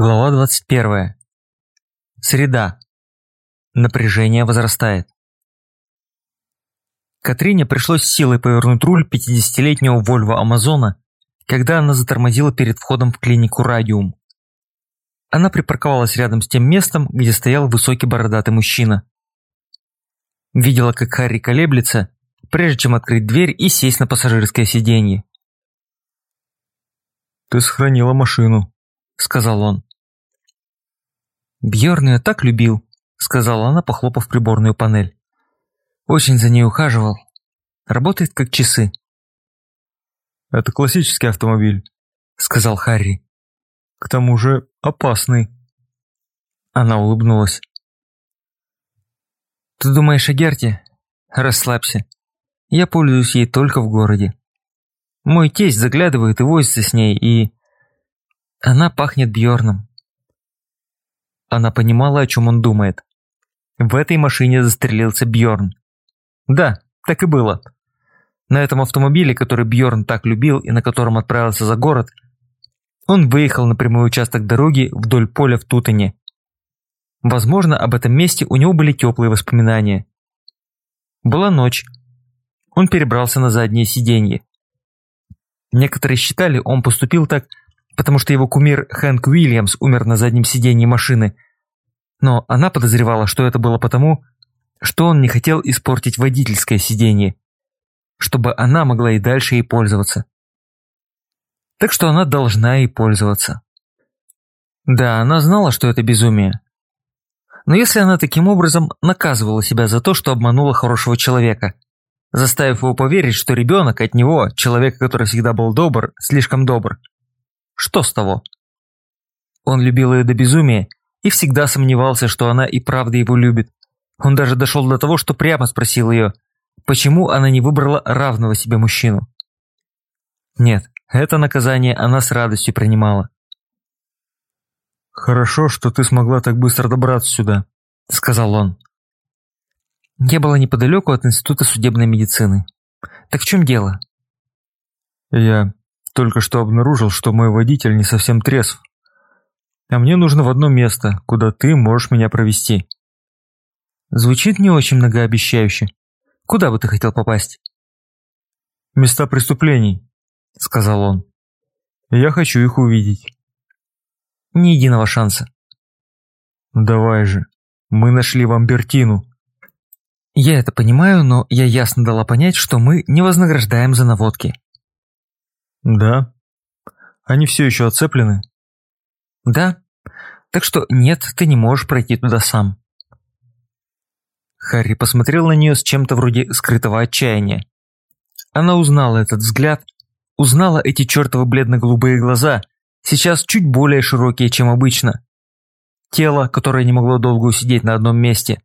Глава 21. Среда. Напряжение возрастает. Катрине пришлось силой повернуть руль 50-летнего Volvo Амазона, когда она затормозила перед входом в клинику Радиум. Она припарковалась рядом с тем местом, где стоял высокий бородатый мужчина. Видела, как Харри колеблется, прежде чем открыть дверь и сесть на пассажирское сиденье. «Ты сохранила машину», — сказал он. Бьерн ее так любил, сказала она, похлопав приборную панель. Очень за ней ухаживал. Работает как часы. Это классический автомобиль, сказал Харри. К тому же опасный. Она улыбнулась. Ты думаешь о Герте? Расслабься. Я пользуюсь ей только в городе. Мой тесть заглядывает и возится с ней, и... Она пахнет Бьорном. Она понимала, о чем он думает. В этой машине застрелился Бьорн. Да, так и было. На этом автомобиле, который Бьорн так любил и на котором отправился за город, он выехал на прямой участок дороги вдоль поля в Тутене. Возможно, об этом месте у него были теплые воспоминания. Была ночь. Он перебрался на заднее сиденье. Некоторые считали, он поступил так, потому что его кумир Хэнк Уильямс умер на заднем сиденье машины. Но она подозревала, что это было потому, что он не хотел испортить водительское сиденье, чтобы она могла и дальше ей пользоваться. Так что она должна ей пользоваться. Да, она знала, что это безумие. Но если она таким образом наказывала себя за то, что обманула хорошего человека, заставив его поверить, что ребенок от него, человека, который всегда был добр, слишком добр, что с того? Он любил ее до безумия и всегда сомневался, что она и правда его любит. Он даже дошел до того, что прямо спросил ее, почему она не выбрала равного себе мужчину. Нет, это наказание она с радостью принимала. «Хорошо, что ты смогла так быстро добраться сюда», — сказал он. Я была неподалеку от Института судебной медицины. Так в чем дело? Я только что обнаружил, что мой водитель не совсем трезв. А мне нужно в одно место, куда ты можешь меня провести. Звучит не очень многообещающе. Куда бы ты хотел попасть? Места преступлений, сказал он. Я хочу их увидеть. Ни единого шанса. Давай же, мы нашли Вамбертину. Я это понимаю, но я ясно дала понять, что мы не вознаграждаем за наводки. Да. Они все еще оцеплены? Да. Так что нет, ты не можешь пройти туда сам. Харри посмотрел на нее с чем-то вроде скрытого отчаяния. Она узнала этот взгляд, узнала эти чертовы бледно-голубые глаза, сейчас чуть более широкие, чем обычно. Тело, которое не могло долго усидеть на одном месте.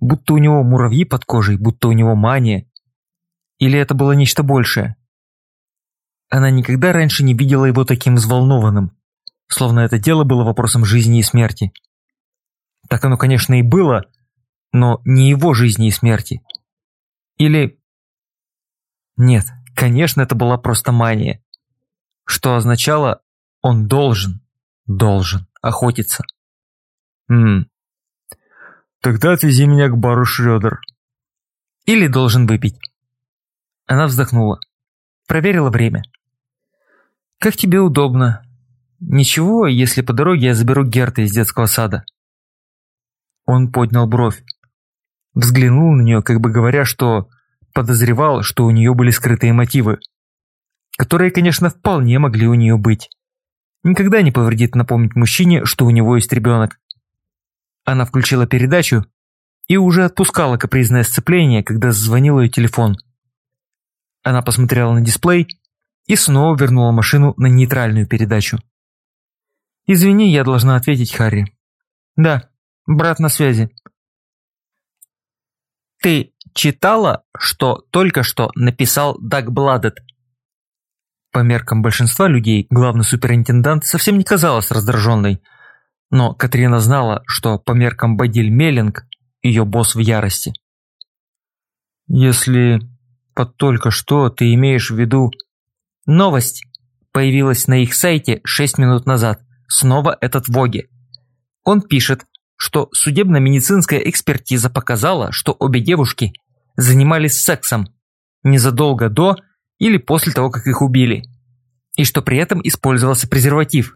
Будто у него муравьи под кожей, будто у него мания. Или это было нечто большее? Она никогда раньше не видела его таким взволнованным, словно это дело было вопросом жизни и смерти. Так оно, конечно, и было, но не его жизни и смерти. Или... Нет, конечно, это была просто мания. Что означало, он должен, должен охотиться. Ммм. Тогда отвези меня к бару Шрёдер. Или должен выпить. Она вздохнула. Проверила время. «Как тебе удобно. Ничего, если по дороге я заберу Герта из детского сада». Он поднял бровь. Взглянул на нее, как бы говоря, что подозревал, что у нее были скрытые мотивы, которые, конечно, вполне могли у нее быть. Никогда не повредит напомнить мужчине, что у него есть ребенок. Она включила передачу и уже отпускала капризное сцепление, когда зазвонил ее телефон. Она посмотрела на дисплей и снова вернула машину на нейтральную передачу. «Извини, я должна ответить, Харри». «Да, брат на связи». «Ты читала, что только что написал Даг Бладет?» По меркам большинства людей, главный суперинтендант совсем не казалась раздраженной, но Катрина знала, что по меркам Бадиль Меллинг ее босс в ярости. «Если под только что ты имеешь в виду Новость появилась на их сайте 6 минут назад. Снова этот Воги. Он пишет, что судебно-медицинская экспертиза показала, что обе девушки занимались сексом незадолго до или после того, как их убили, и что при этом использовался презерватив,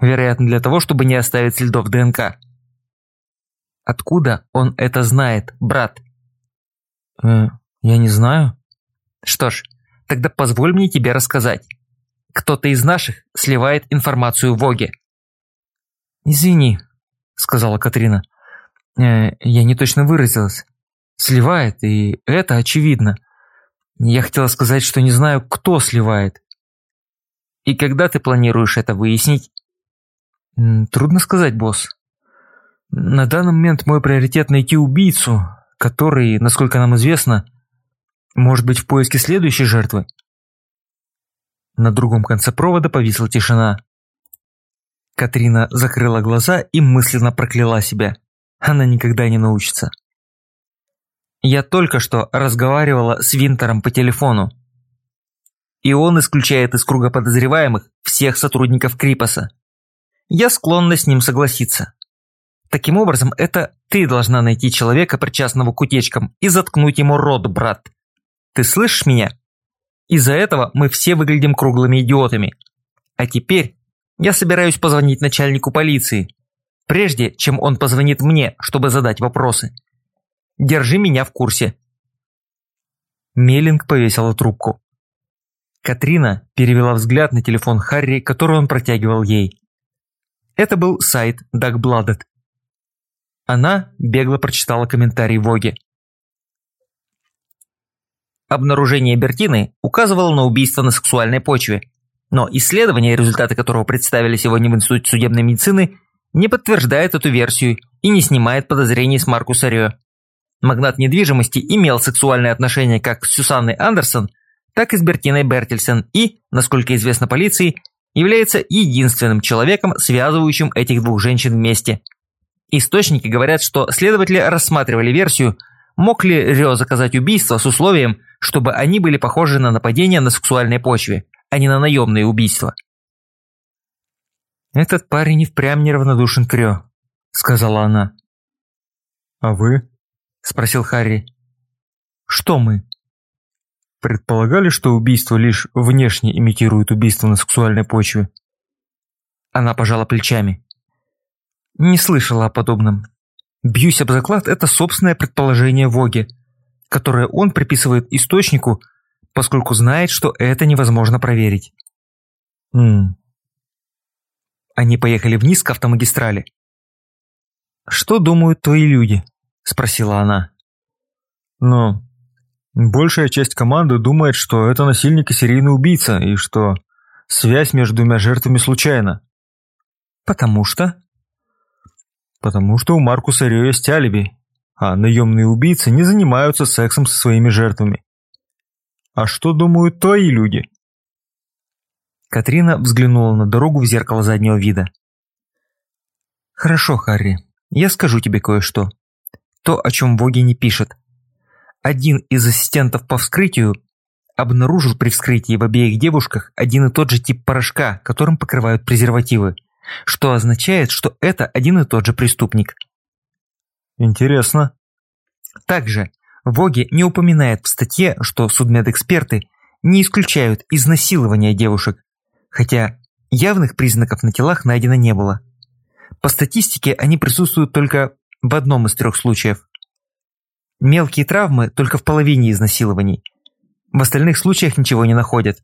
вероятно для того, чтобы не оставить следов ДНК. Откуда он это знает, брат? Э, я не знаю. Что ж, тогда позволь мне тебе рассказать. Кто-то из наших сливает информацию в Воге. «Извини», — сказала Катрина. Э, «Я не точно выразилась. Сливает, и это очевидно. Я хотела сказать, что не знаю, кто сливает». «И когда ты планируешь это выяснить?» «Трудно сказать, босс. На данный момент мой приоритет найти убийцу, который, насколько нам известно, может быть в поиске следующей жертвы. На другом конце провода повисла тишина. Катрина закрыла глаза и мысленно прокляла себя. Она никогда не научится. Я только что разговаривала с Винтером по телефону. И он исключает из круга подозреваемых всех сотрудников Крипоса. Я склонна с ним согласиться. Таким образом, это ты должна найти человека, причастного к утечкам, и заткнуть ему рот, брат. Ты слышишь меня? Из-за этого мы все выглядим круглыми идиотами. А теперь я собираюсь позвонить начальнику полиции, прежде чем он позвонит мне, чтобы задать вопросы. Держи меня в курсе». Меллинг повесила трубку. Катрина перевела взгляд на телефон Харри, который он протягивал ей. Это был сайт Dagblooded. Она бегло прочитала комментарий Воги. Обнаружение Бертины указывало на убийство на сексуальной почве, но исследование, результаты которого представили сегодня в Институте судебной медицины, не подтверждает эту версию и не снимает подозрений с Маркуса Рё. Магнат недвижимости имел сексуальное отношение как с Сюсанной Андерсон, так и с Бертиной Бертельсен и, насколько известно полиции, является единственным человеком, связывающим этих двух женщин вместе. Источники говорят, что следователи рассматривали версию, мог ли Рё заказать убийство с условием, чтобы они были похожи на нападения на сексуальной почве, а не на наемные убийства. «Этот парень и впрямь неравнодушен к Рё», — сказала она. «А вы?» — спросил Харри. «Что мы?» «Предполагали, что убийство лишь внешне имитирует убийство на сексуальной почве?» Она пожала плечами. «Не слышала о подобном. Бьюсь об заклад, это собственное предположение Воги, которое он приписывает источнику, поскольку знает, что это невозможно проверить. Хм. Они поехали вниз к автомагистрали. «Что думают твои люди?» – спросила она. «Ну, большая часть команды думает, что это насильник и серийный убийца, и что связь между двумя жертвами случайна». «Потому что?» «Потому что у Маркуса Рио есть алиби, а наемные убийцы не занимаются сексом со своими жертвами. А что думают твои люди? Катрина взглянула на дорогу в зеркало заднего вида. «Хорошо, Харри, я скажу тебе кое-что. То, о чем Боги не пишет. Один из ассистентов по вскрытию обнаружил при вскрытии в обеих девушках один и тот же тип порошка, которым покрывают презервативы, что означает, что это один и тот же преступник. Интересно. Также Воги не упоминает в статье, что судмедэксперты не исключают изнасилования девушек, хотя явных признаков на телах найдено не было. По статистике они присутствуют только в одном из трех случаев. Мелкие травмы только в половине изнасилований. В остальных случаях ничего не находят.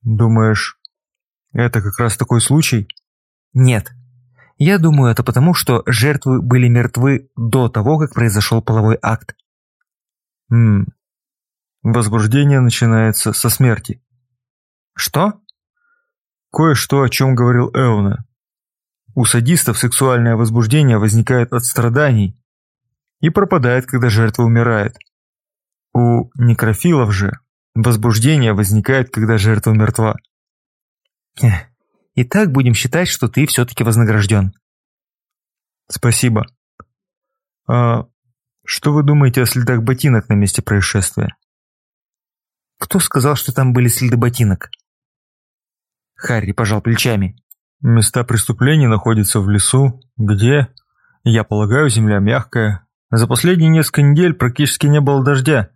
Думаешь, это как раз такой случай? Нет. Я думаю, это потому, что жертвы были мертвы до того, как произошел половой акт. Хм. Возбуждение начинается со смерти. Что? Кое-что, о чем говорил Эуна. У садистов сексуальное возбуждение возникает от страданий и пропадает, когда жертва умирает. У некрофилов же возбуждение возникает, когда жертва мертва. И так будем считать, что ты все-таки вознагражден. Спасибо. А что вы думаете о следах ботинок на месте происшествия? Кто сказал, что там были следы ботинок? Харри пожал плечами. Места преступлений находятся в лесу, где, я полагаю, земля мягкая. За последние несколько недель практически не было дождя,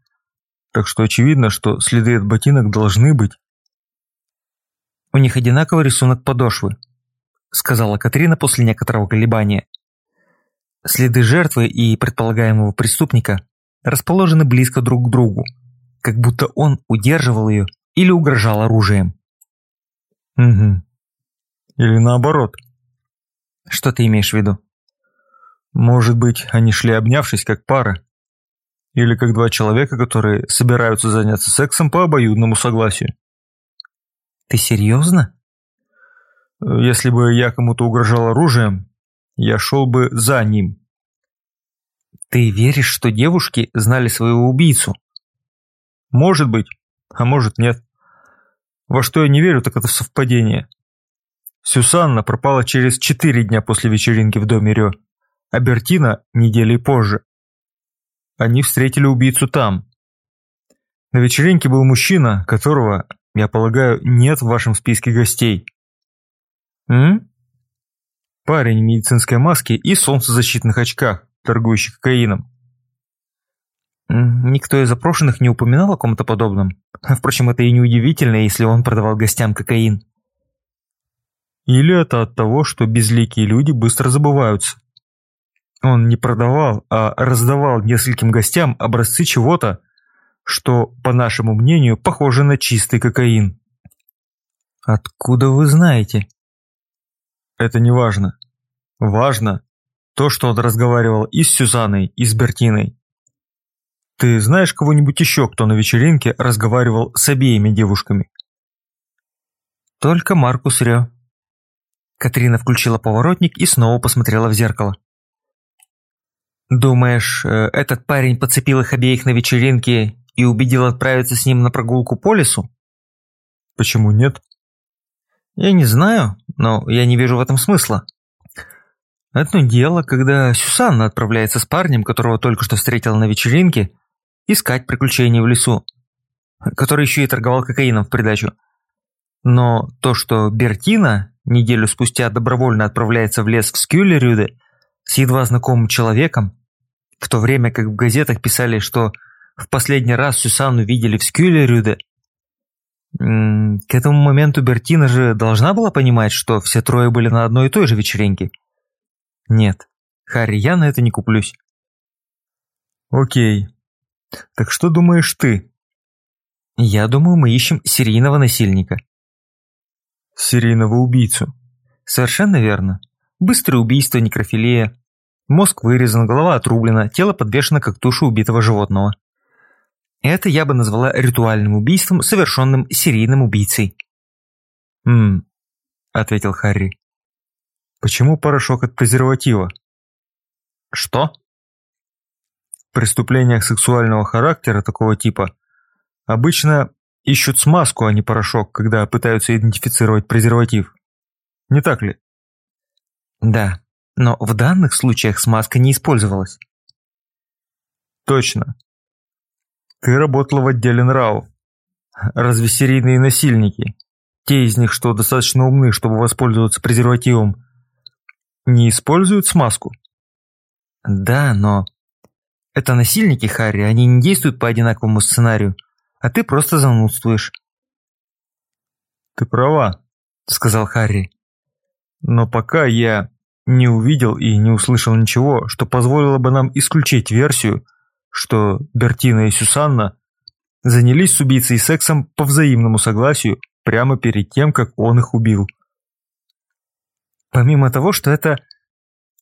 так что очевидно, что следы от ботинок должны быть. «У них одинаковый рисунок подошвы», — сказала Катрина после некоторого колебания. Следы жертвы и предполагаемого преступника расположены близко друг к другу, как будто он удерживал ее или угрожал оружием. Угу. Или наоборот. Что ты имеешь в виду? Может быть, они шли обнявшись как пара. Или как два человека, которые собираются заняться сексом по обоюдному согласию. Ты серьезно? Если бы я кому-то угрожал оружием, я шел бы за ним. Ты веришь, что девушки знали своего убийцу? Может быть, а может нет. Во что я не верю, так это в совпадение. Сюсанна пропала через четыре дня после вечеринки в доме Рё, а Бертина недели позже. Они встретили убийцу там. На вечеринке был мужчина, которого, я полагаю, нет в вашем списке гостей. М? Парень в медицинской маске и солнцезащитных очках, торгующий кокаином. Никто из запрошенных не упоминал о ком-то подобном. Впрочем, это и не удивительно, если он продавал гостям кокаин. Или это от того, что безликие люди быстро забываются. Он не продавал, а раздавал нескольким гостям образцы чего-то, что, по нашему мнению, похоже на чистый кокаин. Откуда вы знаете? Это не важно. Важно то, что он разговаривал и с Сюзанной, и с Бертиной. Ты знаешь кого-нибудь еще, кто на вечеринке разговаривал с обеими девушками? Только Маркус Рё. Катрина включила поворотник и снова посмотрела в зеркало. «Думаешь, э, этот парень подцепил их обеих на вечеринке и убедил отправиться с ним на прогулку по лесу?» «Почему нет?» «Я не знаю, но я не вижу в этом смысла. Одно дело, когда Сюсанна отправляется с парнем, которого только что встретила на вечеринке, искать приключения в лесу, который еще и торговал кокаином в придачу. Но то, что Бертина неделю спустя добровольно отправляется в лес в Скюлерюде с едва знакомым человеком, в то время как в газетах писали, что в последний раз Сюсанну видели в Скюлерюде, к этому моменту Бертина же должна была понимать, что все трое были на одной и той же вечеринке. Нет, Харри, я на это не куплюсь. Окей. Так что думаешь ты? Я думаю, мы ищем серийного насильника. Серийного убийцу. Совершенно верно. Быстрое убийство, некрофилия. Мозг вырезан, голова отрублена, тело подвешено как туша убитого животного. Это я бы назвала ритуальным убийством, совершенным серийным убийцей. «Ммм», — ответил Харри. «Почему порошок от презерватива?» «Что?» В преступлениях сексуального характера такого типа обычно ищут смазку, а не порошок, когда пытаются идентифицировать презерватив. Не так ли? Да, но в данных случаях смазка не использовалась. Точно. Ты работала в отделе нравов. Разве серийные насильники, те из них, что достаточно умны, чтобы воспользоваться презервативом, не используют смазку? Да, но... Это насильники, Харри, они не действуют по одинаковому сценарию а ты просто занудствуешь». «Ты права», — сказал Харри. «Но пока я не увидел и не услышал ничего, что позволило бы нам исключить версию, что Бертина и Сюсанна занялись с убийцей сексом по взаимному согласию прямо перед тем, как он их убил. Помимо того, что это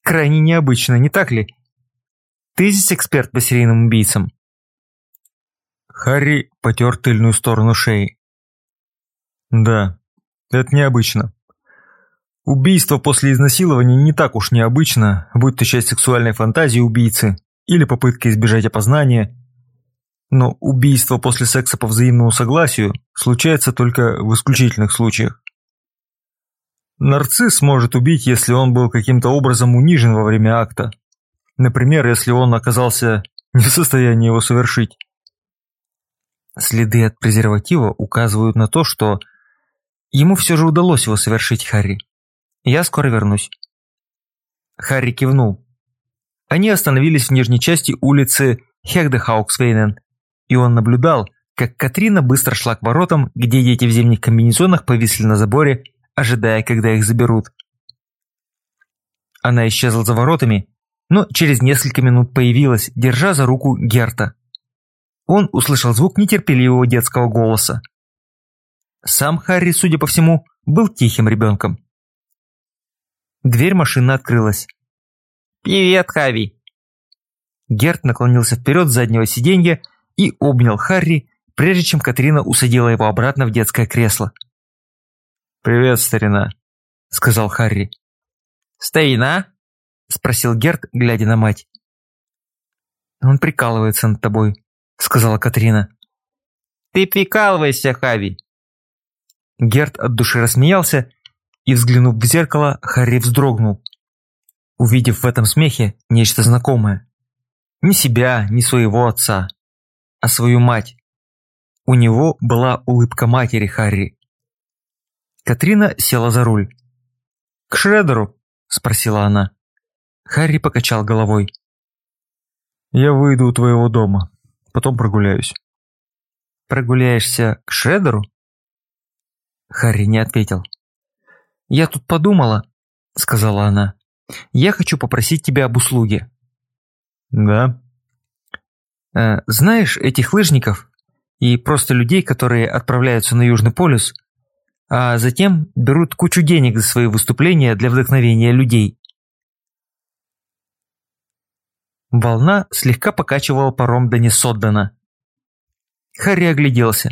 крайне необычно, не так ли? Ты здесь эксперт по серийным убийцам. Харри потер тыльную сторону шеи. Да, это необычно. Убийство после изнасилования не так уж необычно, будь то часть сексуальной фантазии убийцы или попытка избежать опознания. Но убийство после секса по взаимному согласию случается только в исключительных случаях. Нарцисс может убить, если он был каким-то образом унижен во время акта. Например, если он оказался не в состоянии его совершить. Следы от презерватива указывают на то, что ему все же удалось его совершить, Харри. Я скоро вернусь». Харри кивнул. Они остановились в нижней части улицы Хегдехауксвейнен, и он наблюдал, как Катрина быстро шла к воротам, где дети в зимних комбинезонах повисли на заборе, ожидая, когда их заберут. Она исчезла за воротами, но через несколько минут появилась, держа за руку Герта. Он услышал звук нетерпеливого детского голоса. Сам Харри, судя по всему, был тихим ребенком. Дверь машины открылась. «Привет, Хави!» Герт наклонился вперед с заднего сиденья и обнял Харри, прежде чем Катрина усадила его обратно в детское кресло. «Привет, старина», — сказал Харри. «Старина?» — спросил Герт, глядя на мать. «Он прикалывается над тобой», — сказала Катрина. «Ты прикалывайся, Хави!» Герт от души рассмеялся, и, взглянув в зеркало, Харри вздрогнул, увидев в этом смехе нечто знакомое. Ни себя, ни своего отца, а свою мать. У него была улыбка матери Харри. Катрина села за руль. «К Шредеру?» – спросила она. Харри покачал головой. «Я выйду у твоего дома, потом прогуляюсь». «Прогуляешься к Шредеру?» Харри не ответил. «Я тут подумала», – сказала она. «Я хочу попросить тебя об услуге». «Да?» э, «Знаешь этих лыжников и просто людей, которые отправляются на Южный полюс, а затем берут кучу денег за свои выступления для вдохновения людей?» Волна слегка покачивала паром до Несоддана. Харри огляделся.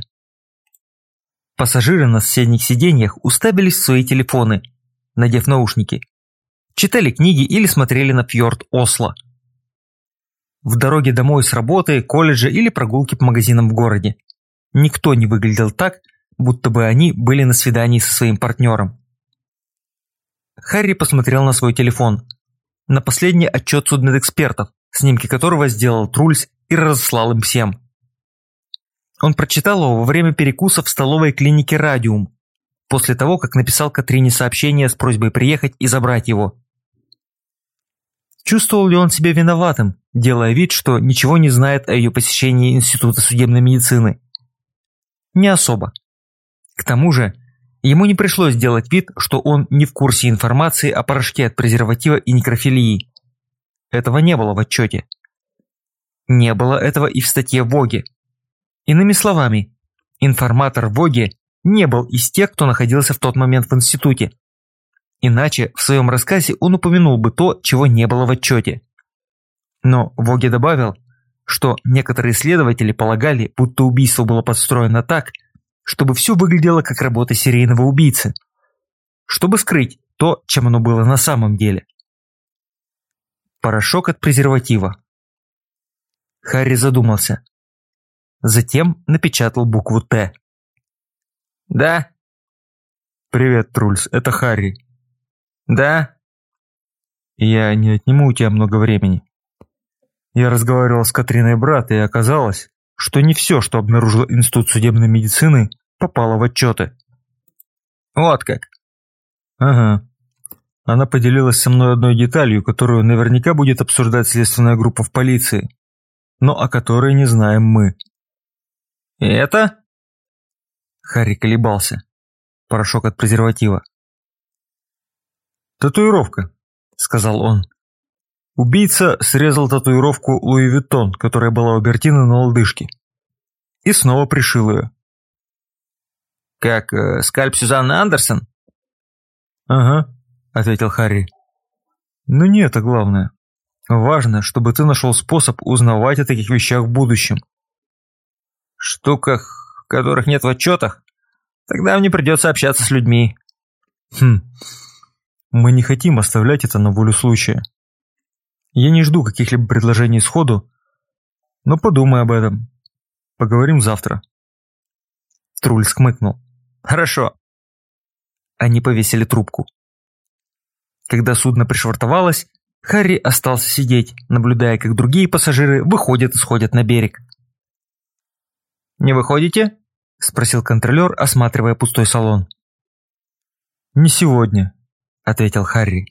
Пассажиры на соседних сиденьях уставились в свои телефоны, надев наушники. Читали книги или смотрели на фьорд Осло в дороге домой с работы, колледжа или прогулки по магазинам в городе. Никто не выглядел так, будто бы они были на свидании со своим партнером. Харри посмотрел на свой телефон. На последний отчет судмедэкспертов, снимки которого сделал Трульс и разослал им всем. Он прочитал его во время перекуса в столовой клинике «Радиум», после того, как написал Катрине сообщение с просьбой приехать и забрать его. Чувствовал ли он себя виноватым, делая вид, что ничего не знает о ее посещении Института судебной медицины? Не особо. К тому же, ему не пришлось делать вид, что он не в курсе информации о порошке от презерватива и некрофилии. Этого не было в отчете. Не было этого и в статье Воги. Иными словами, информатор Воги не был из тех, кто находился в тот момент в институте. Иначе в своем рассказе он упомянул бы то, чего не было в отчете. Но Воги добавил, что некоторые исследователи полагали, будто убийство было подстроено так, чтобы все выглядело как работа серийного убийцы, чтобы скрыть то, чем оно было на самом деле. Порошок от презерватива. Харри задумался. Затем напечатал букву «Т». «Да». «Привет, Трульс, это Харри. «Да?» «Я не отниму у тебя много времени. Я разговаривал с Катриной брат, и оказалось, что не все, что обнаружил Институт судебной медицины, попало в отчеты». «Вот как?» «Ага. Она поделилась со мной одной деталью, которую наверняка будет обсуждать следственная группа в полиции, но о которой не знаем мы». «И это?» Харри колебался. Порошок от презерватива. «Татуировка», — сказал он. Убийца срезал татуировку Луи Виттон, которая была у Бертины на лодыжке. И снова пришил ее. «Как э, скальп Сюзанны Андерсон?» «Ага», — ответил Харри. «Но не это главное. Важно, чтобы ты нашел способ узнавать о таких вещах в будущем». «Штуках, которых нет в отчетах? Тогда мне придется общаться с людьми». «Хм, мы не хотим оставлять это на волю случая. Я не жду каких-либо предложений сходу, но подумай об этом. Поговорим завтра. Труль скмыкнул. Хорошо. Они повесили трубку. Когда судно пришвартовалось, Харри остался сидеть, наблюдая, как другие пассажиры выходят и сходят на берег. «Не выходите?» – спросил контролер, осматривая пустой салон. «Не сегодня», – ответил Харри.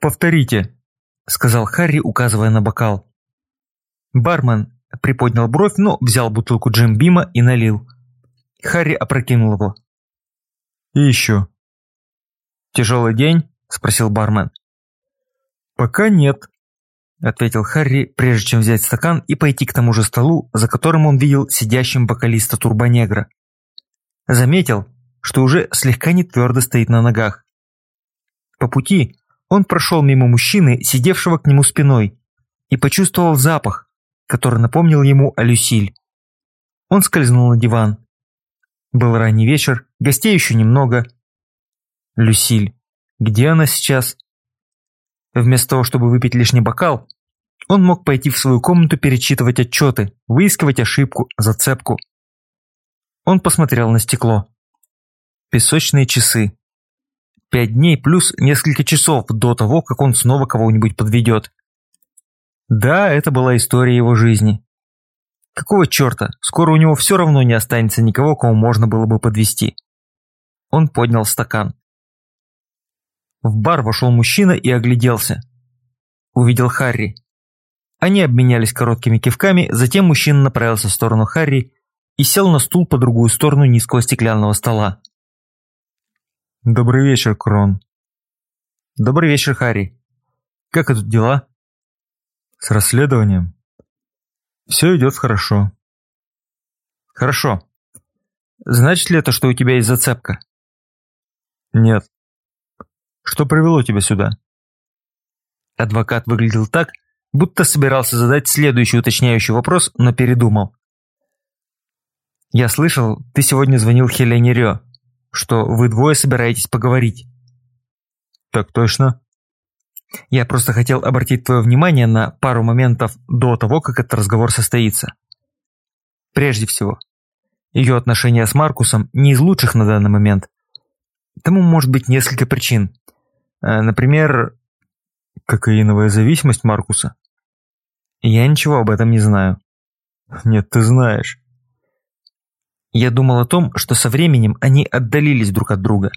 «Повторите», – сказал Харри, указывая на бокал. Бармен приподнял бровь, но взял бутылку Джим Бима и налил. Харри опрокинул его. «И еще». «Тяжелый день?» – спросил бармен. «Пока нет», – ответил Харри, прежде чем взять стакан и пойти к тому же столу, за которым он видел сидящим вокалиста Турбонегра. Заметил, что уже слегка не твердо стоит на ногах. По пути он прошел мимо мужчины, сидевшего к нему спиной, и почувствовал запах, который напомнил ему о Люсиль. Он скользнул на диван. Был ранний вечер, гостей еще немного. Люсиль. Где она сейчас? Вместо того, чтобы выпить лишний бокал, он мог пойти в свою комнату перечитывать отчеты, выискивать ошибку, зацепку. Он посмотрел на стекло. Песочные часы. Пять дней плюс несколько часов до того, как он снова кого-нибудь подведет. Да, это была история его жизни. Какого черта, скоро у него все равно не останется никого, кого можно было бы подвести. Он поднял стакан. В бар вошел мужчина и огляделся. Увидел Харри. Они обменялись короткими кивками, затем мужчина направился в сторону Харри и сел на стул по другую сторону низкого стеклянного стола. «Добрый вечер, Крон». «Добрый вечер, Харри. Как идут дела?» «С расследованием?» «Все идет хорошо». «Хорошо. Значит ли это, что у тебя есть зацепка?» «Нет». Что привело тебя сюда?» Адвокат выглядел так, будто собирался задать следующий уточняющий вопрос, но передумал. «Я слышал, ты сегодня звонил Хелене Рё, что вы двое собираетесь поговорить». «Так точно». «Я просто хотел обратить твое внимание на пару моментов до того, как этот разговор состоится. Прежде всего, ее отношения с Маркусом не из лучших на данный момент. Тому может быть несколько причин. Э, например, кокаиновая зависимость Маркуса? Я ничего об этом не знаю. Нет, ты знаешь. Я думал о том, что со временем они отдалились друг от друга.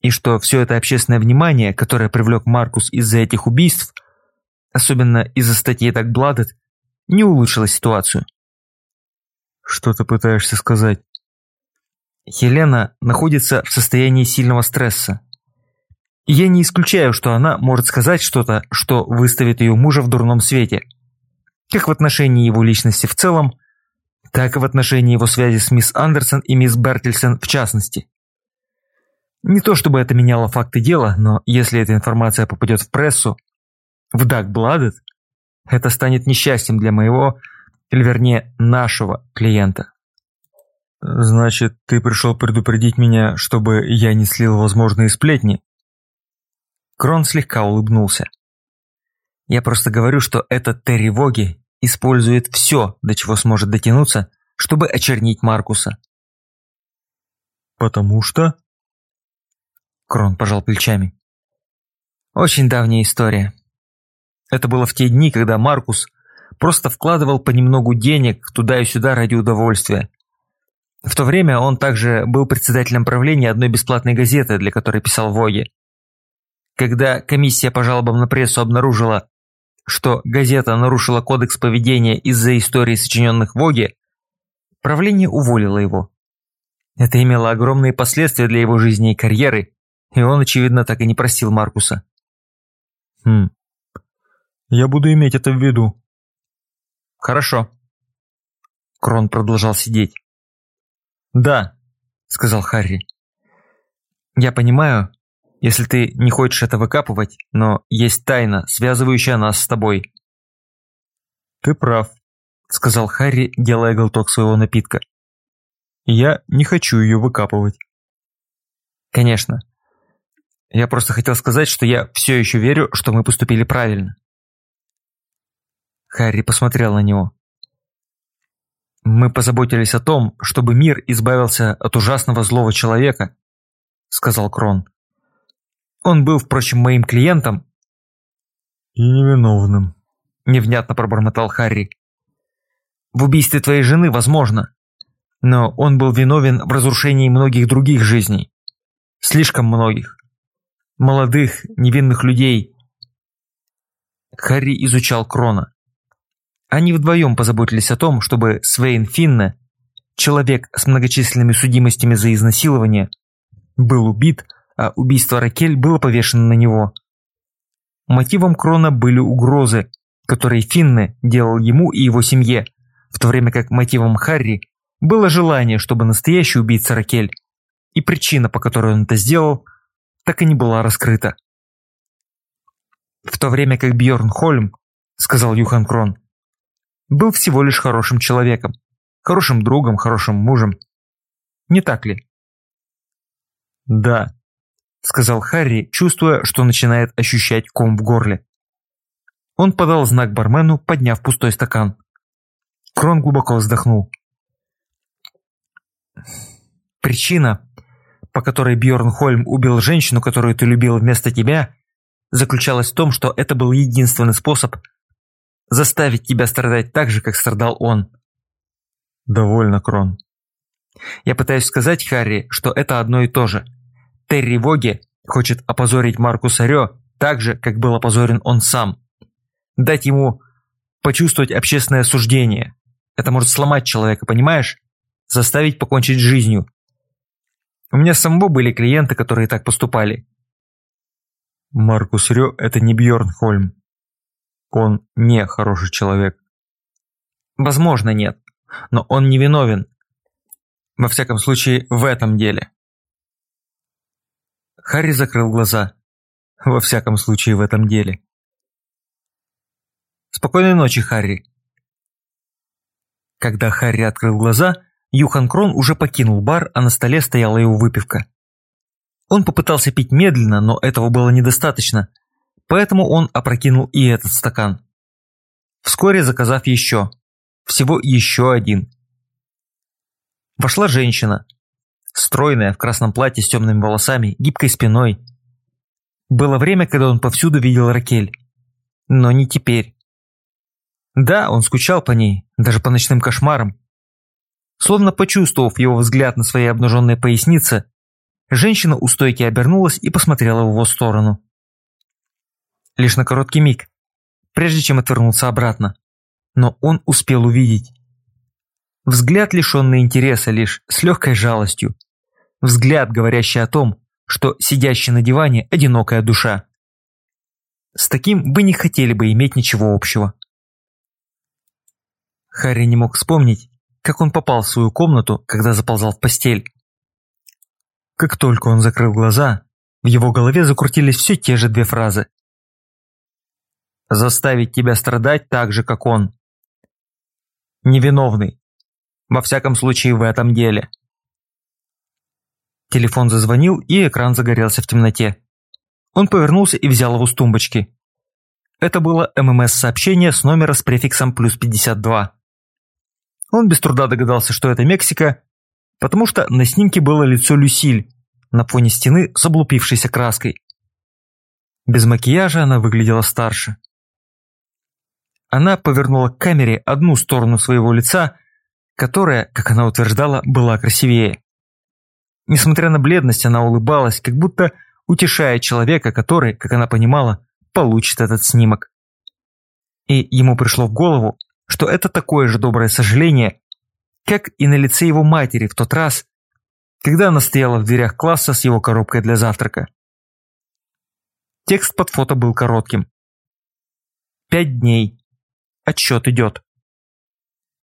И что все это общественное внимание, которое привлек Маркус из-за этих убийств, особенно из-за статьи Так Бладет, не улучшило ситуацию. Что ты пытаешься сказать? Хелена находится в состоянии сильного стресса, я не исключаю, что она может сказать что-то, что выставит ее мужа в дурном свете. Как в отношении его личности в целом, так и в отношении его связи с мисс Андерсон и мисс Бертельсен в частности. Не то чтобы это меняло факты дела, но если эта информация попадет в прессу, в Даг Бладет, это станет несчастьем для моего, или вернее, нашего клиента. Значит, ты пришел предупредить меня, чтобы я не слил возможные сплетни? Крон слегка улыбнулся. «Я просто говорю, что этот Терри Воги использует все, до чего сможет дотянуться, чтобы очернить Маркуса». «Потому что?» Крон пожал плечами. «Очень давняя история. Это было в те дни, когда Маркус просто вкладывал понемногу денег туда и сюда ради удовольствия. В то время он также был председателем правления одной бесплатной газеты, для которой писал Воги. Когда комиссия по жалобам на прессу обнаружила, что газета нарушила кодекс поведения из-за истории, сочиненных в Воге, правление уволило его. Это имело огромные последствия для его жизни и карьеры, и он, очевидно, так и не просил Маркуса. «Хм, я буду иметь это в виду». «Хорошо». Крон продолжал сидеть. «Да», — сказал Харри. «Я понимаю, если ты не хочешь это выкапывать, но есть тайна, связывающая нас с тобой». «Ты прав», — сказал Харри, делая глоток своего напитка. «Я не хочу ее выкапывать». «Конечно. Я просто хотел сказать, что я все еще верю, что мы поступили правильно». Харри посмотрел на него. «Мы позаботились о том, чтобы мир избавился от ужасного злого человека», — сказал Крон. Он был, впрочем, моим клиентом. И невиновным. Невнятно пробормотал Харри. В убийстве твоей жены возможно. Но он был виновен в разрушении многих других жизней. Слишком многих. Молодых, невинных людей. Харри изучал Крона. Они вдвоем позаботились о том, чтобы Свейн Финне, человек с многочисленными судимостями за изнасилование, был убит, а убийство Ракель было повешено на него. Мотивом Крона были угрозы, которые Финне делал ему и его семье, в то время как мотивом Харри было желание, чтобы настоящий убийца Ракель и причина, по которой он это сделал, так и не была раскрыта. В то время как Бьорн Хольм, сказал Юхан Крон, был всего лишь хорошим человеком, хорошим другом, хорошим мужем. Не так ли? Да, сказал Харри, чувствуя, что начинает ощущать ком в горле. Он подал знак бармену, подняв пустой стакан. Крон глубоко вздохнул. Причина, по которой Бьорн Хольм убил женщину, которую ты любил вместо тебя, заключалась в том, что это был единственный способ заставить тебя страдать так же, как страдал он. Довольно, Крон. Я пытаюсь сказать Харри, что это одно и то же. Терри Воги хочет опозорить Маркуса Рё так же, как был опозорен он сам. Дать ему почувствовать общественное осуждение. Это может сломать человека, понимаешь? Заставить покончить с жизнью. У меня самого были клиенты, которые так поступали. Маркус Рё – это не Бьорн Хольм. Он не хороший человек. Возможно, нет. Но он не виновен. Во всяком случае, в этом деле. Харри закрыл глаза. Во всяком случае, в этом деле. Спокойной ночи, Харри. Когда Харри открыл глаза, Юхан Крон уже покинул бар, а на столе стояла его выпивка. Он попытался пить медленно, но этого было недостаточно, поэтому он опрокинул и этот стакан. Вскоре заказав еще. Всего еще один. Вошла женщина. Стройная, в красном платье с темными волосами, гибкой спиной. Было время, когда он повсюду видел Ракель. Но не теперь. Да, он скучал по ней, даже по ночным кошмарам. Словно почувствовав его взгляд на своей обнаженной пояснице, женщина у стойки обернулась и посмотрела в его сторону. Лишь на короткий миг, прежде чем отвернуться обратно. Но он успел увидеть. Взгляд, лишенный интереса лишь с легкой жалостью. Взгляд, говорящий о том, что сидящий на диване одинокая душа. С таким вы не хотели бы иметь ничего общего. Харри не мог вспомнить, как он попал в свою комнату, когда заползал в постель. Как только он закрыл глаза, в его голове закрутились все те же две фразы. «Заставить тебя страдать так же, как он». «Невиновный. Во всяком случае, в этом деле». Телефон зазвонил, и экран загорелся в темноте. Он повернулся и взял его с тумбочки. Это было ММС-сообщение с номера с префиксом плюс 52. Он без труда догадался, что это Мексика, потому что на снимке было лицо Люсиль на фоне стены с облупившейся краской. Без макияжа она выглядела старше. Она повернула к камере одну сторону своего лица, которая, как она утверждала, была красивее. Несмотря на бледность, она улыбалась, как будто утешая человека, который, как она понимала, получит этот снимок. И ему пришло в голову, что это такое же доброе сожаление, как и на лице его матери в тот раз, когда она стояла в дверях класса с его коробкой для завтрака. Текст под фото был коротким. «Пять дней. Отсчет идет».